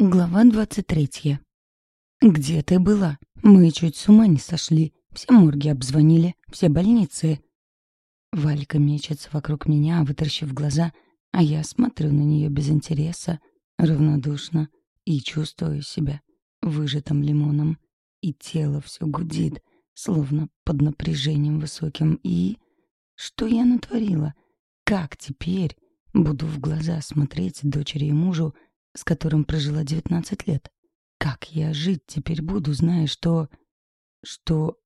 Глава 23. «Где ты была? Мы чуть с ума не сошли. Все морги обзвонили, все больницы». Валька мечется вокруг меня, вытарщив глаза, а я смотрю на нее без интереса, равнодушно, и чувствую себя выжатым лимоном. И тело все гудит, словно под напряжением высоким. И что я натворила? Как теперь буду в глаза смотреть дочери и мужу, — с которым прожила 19 лет. Как я жить теперь буду, зная, что... Что...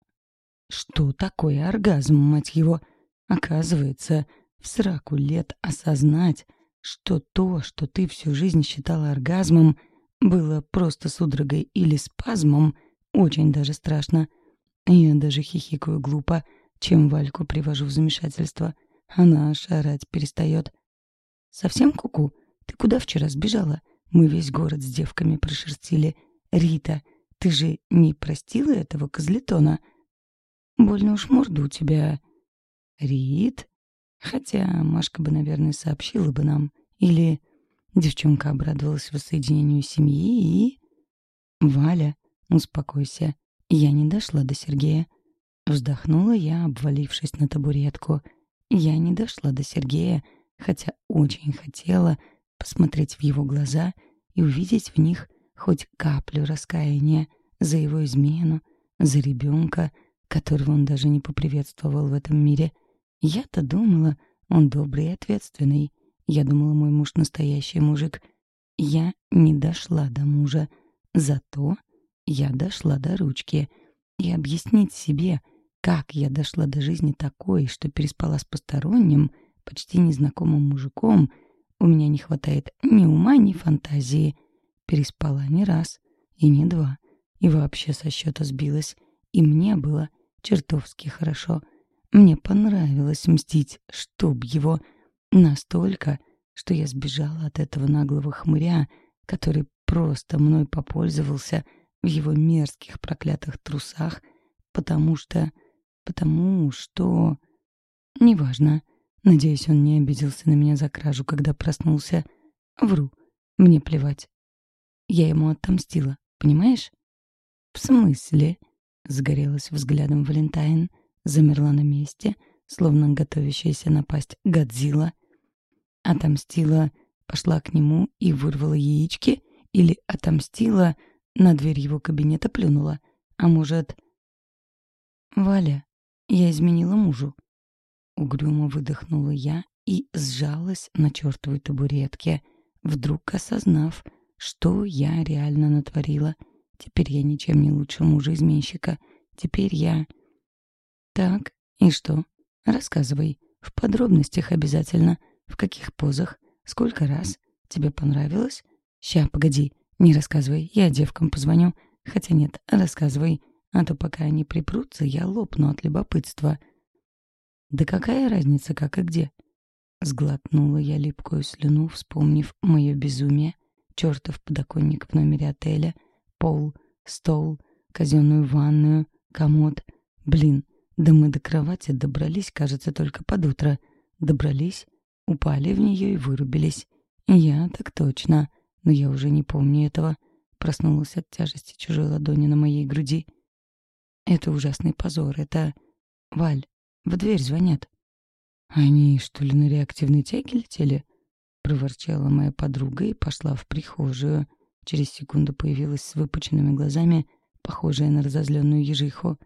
Что такое оргазм, мать его? Оказывается, в сраку лет осознать, что то, что ты всю жизнь считала оргазмом, было просто судорогой или спазмом, очень даже страшно. Я даже хихикаю глупо, чем Вальку привожу в замешательство. Она шарать перестает. «Совсем куку? -ку? Ты куда вчера сбежала? Мы весь город с девками прошерстили. Рита, ты же не простила этого козлетона? Больно уж морду у тебя. Рит? Хотя Машка бы, наверное, сообщила бы нам. Или девчонка обрадовалась воссоединению семьи и... Валя, успокойся. Я не дошла до Сергея. Вздохнула я, обвалившись на табуретку. Я не дошла до Сергея, хотя очень хотела, посмотреть в его глаза и увидеть в них хоть каплю раскаяния за его измену, за ребенка, которого он даже не поприветствовал в этом мире. Я-то думала, он добрый и ответственный. Я думала, мой муж настоящий мужик. Я не дошла до мужа. Зато я дошла до ручки. И объяснить себе, как я дошла до жизни такой, что переспала с посторонним, почти незнакомым мужиком — у меня не хватает ни ума, ни фантазии. Переспала не раз и не два. И вообще со счета сбилась. И мне было чертовски хорошо. Мне понравилось мстить, чтоб его. Настолько, что я сбежала от этого наглого хмыря, который просто мной попользовался в его мерзких проклятых трусах, потому что... потому что... неважно. Надеюсь, он не обиделся на меня за кражу, когда проснулся. Вру. Мне плевать. Я ему отомстила, понимаешь? «В смысле?» — сгорелась взглядом Валентайн, замерла на месте, словно готовящаяся напасть Годзилла. Отомстила, пошла к нему и вырвала яички, или отомстила, на дверь его кабинета плюнула. А может... «Валя, я изменила мужу. Угрюмо выдохнула я и сжалась на чертовой табуретке, вдруг осознав, что я реально натворила. Теперь я ничем не лучше мужа изменщика. Теперь я... Так, и что? Рассказывай. В подробностях обязательно. В каких позах? Сколько раз? Тебе понравилось? Ща, погоди. Не рассказывай. Я девкам позвоню. Хотя нет, рассказывай. А то пока они припрутся, я лопну от любопытства. — да какая разница, как и где? Сглотнула я липкую слюну, вспомнив мое безумие, чертов подоконник в номере отеля, пол, стол, казенную ванную, комод. Блин, да мы до кровати добрались, кажется, только под утро. Добрались, упали в нее и вырубились. Я так точно, но я уже не помню этого. Проснулась от тяжести чужой ладони на моей груди. Это ужасный позор, это... Валь, в дверь звонят. «Они, что ли, на реактивной тяге летели?» — проворчала моя подруга и пошла в прихожую. Через секунду появилась с выпученными глазами, похожая на разозленную ежиху.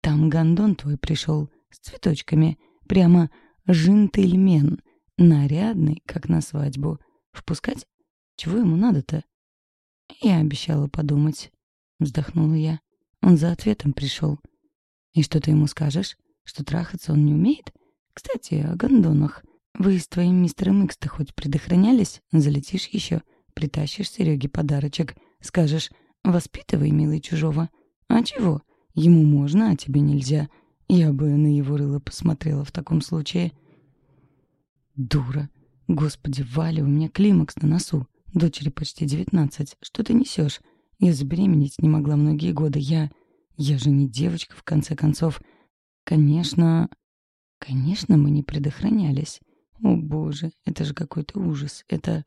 «Там гондон твой пришел, с цветочками, прямо жентельмен, нарядный, как на свадьбу. Впускать? Чего ему надо-то?» «Я обещала подумать», — вздохнула я. «Он за ответом пришел». И что ты ему скажешь? Что трахаться он не умеет? Кстати, о гондонах. Вы с твоим мистером Икс-то хоть предохранялись? Залетишь еще, притащишь Сереге подарочек. Скажешь, воспитывай, милый чужого. А чего? Ему можно, а тебе нельзя. Я бы на его рыло посмотрела в таком случае. Дура. Господи, Валя, у меня климакс на носу. Дочери почти девятнадцать. Что ты несешь? Я забеременеть не могла многие годы. Я... Я же не девочка, в конце концов. Конечно... Конечно, мы не предохранялись. О боже, это же какой-то ужас. Это...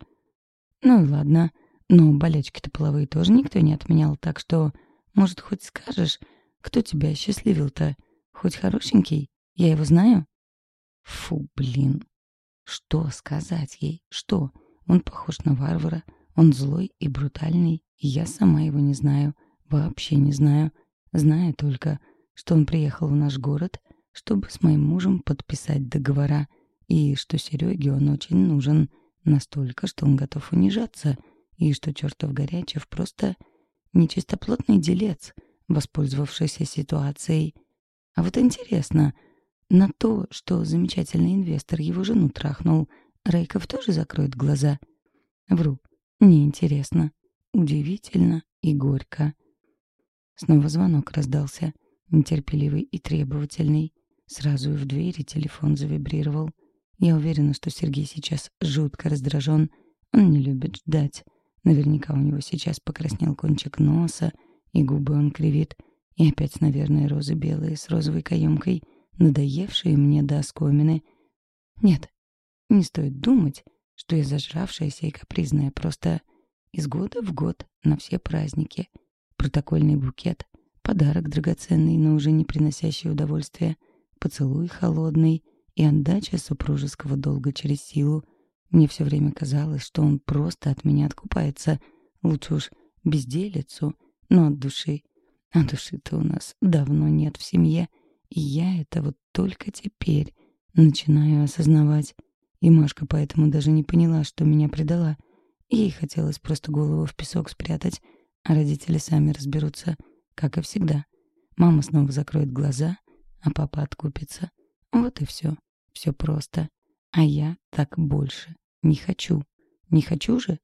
Ну и ладно. Но болячки-то половые тоже никто не отменял, так что... Может, хоть скажешь, кто тебя осчастливил-то? Хоть хорошенький? Я его знаю? Фу, блин. Что сказать ей? Что? Он похож на варвара. Он злой и брутальный. И я сама его не знаю. Вообще не знаю. Зная только, что он приехал в наш город, чтобы с моим мужем подписать договора, и что Сереге он очень нужен, настолько, что он готов унижаться, и что чертов Горячев просто нечистоплотный делец, воспользовавшийся ситуацией. А вот интересно, на то, что замечательный инвестор его жену трахнул, Рейков тоже закроет глаза? Вру, неинтересно, удивительно и горько. Снова звонок раздался, нетерпеливый и требовательный. Сразу и в двери телефон завибрировал. Я уверена, что Сергей сейчас жутко раздражен. Он не любит ждать. Наверняка у него сейчас покраснел кончик носа, и губы он кривит. И опять, наверное, розы белые с розовой каемкой, надоевшие мне до оскомины. Нет, не стоит думать, что я зажравшаяся и капризная просто из года в год на все праздники — Протокольный букет, подарок драгоценный, но уже не приносящий удовольствия, поцелуй холодный и отдача супружеского долга через силу. Мне все время казалось, что он просто от меня откупается. Лучше уж безделицу, но от души. А души-то у нас давно нет в семье, и я это вот только теперь начинаю осознавать. И Машка поэтому даже не поняла, что меня предала. Ей хотелось просто голову в песок спрятать, родители сами разберутся, как и всегда. Мама снова закроет глаза, а папа откупится. Вот и все. Все просто. А я так больше. Не хочу. Не хочу же?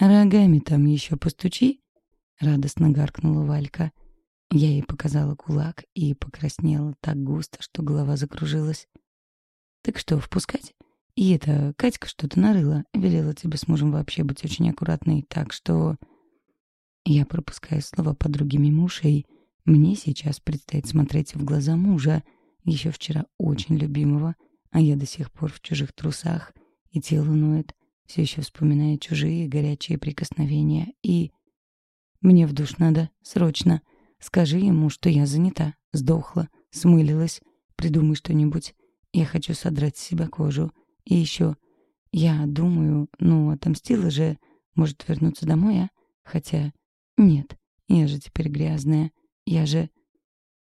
«Рогами там еще постучи!» — радостно гаркнула Валька. Я ей показала кулак и покраснела так густо, что голова закружилась. «Так что, впускать?» И это, Катька что-то нарыла, велела тебе с мужем вообще быть очень аккуратной, так что... Я пропускаю слова подруги мимо ушей. Мне сейчас предстоит смотреть в глаза мужа, еще вчера очень любимого, а я до сих пор в чужих трусах, и тело ноет, все еще вспоминая чужие горячие прикосновения, и... Мне в душ надо, срочно. Скажи ему, что я занята, сдохла, смылилась. Придумай что-нибудь. Я хочу содрать с себя кожу. И еще, я думаю, ну, отомстила же, может вернуться домой, а? Хотя, нет, я же теперь грязная, я же...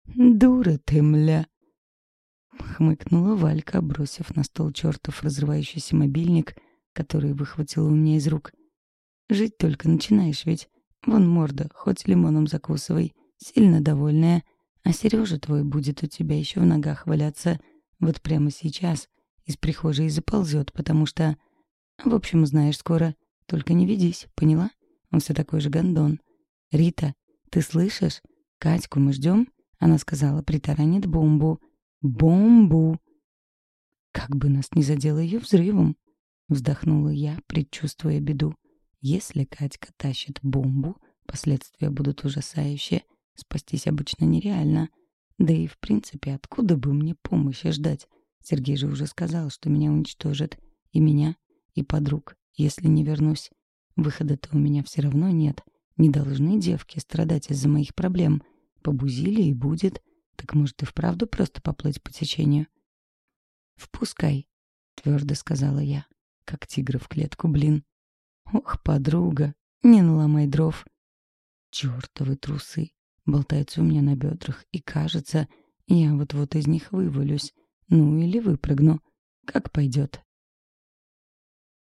«Дура ты, мля!» Хмыкнула Валька, бросив на стол чертов разрывающийся мобильник, который выхватила у меня из рук. «Жить только начинаешь ведь. Вон морда, хоть лимоном закусывай, сильно довольная. А Сережа твой будет у тебя еще в ногах валяться вот прямо сейчас, из прихожей заползет, потому что... В общем, узнаешь скоро. Только не ведись, поняла? Он все такой же гондон. «Рита, ты слышишь? Катьку мы ждем?» Она сказала, притаранит бомбу. «Бомбу!» «Как бы нас не задело ее взрывом!» Вздохнула я, предчувствуя беду. «Если Катька тащит бомбу, последствия будут ужасающие. Спастись обычно нереально. Да и, в принципе, откуда бы мне помощи ждать? Сергей же уже сказал, что меня уничтожат И меня, и подруг, если не вернусь. Выхода-то у меня все равно нет. Не должны девки страдать из-за моих проблем. Побузили и будет. Так может и вправду просто поплыть по течению? «Впускай», — твердо сказала я. Как тигра в клетку, блин. «Ох, подруга, не наломай дров». Чёртовы трусы болтаются у меня на бедрах, и кажется, я вот-вот из них вывалюсь. Ну или выпрыгну. Как пойдет.